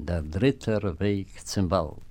der dritter Weg zum Wald.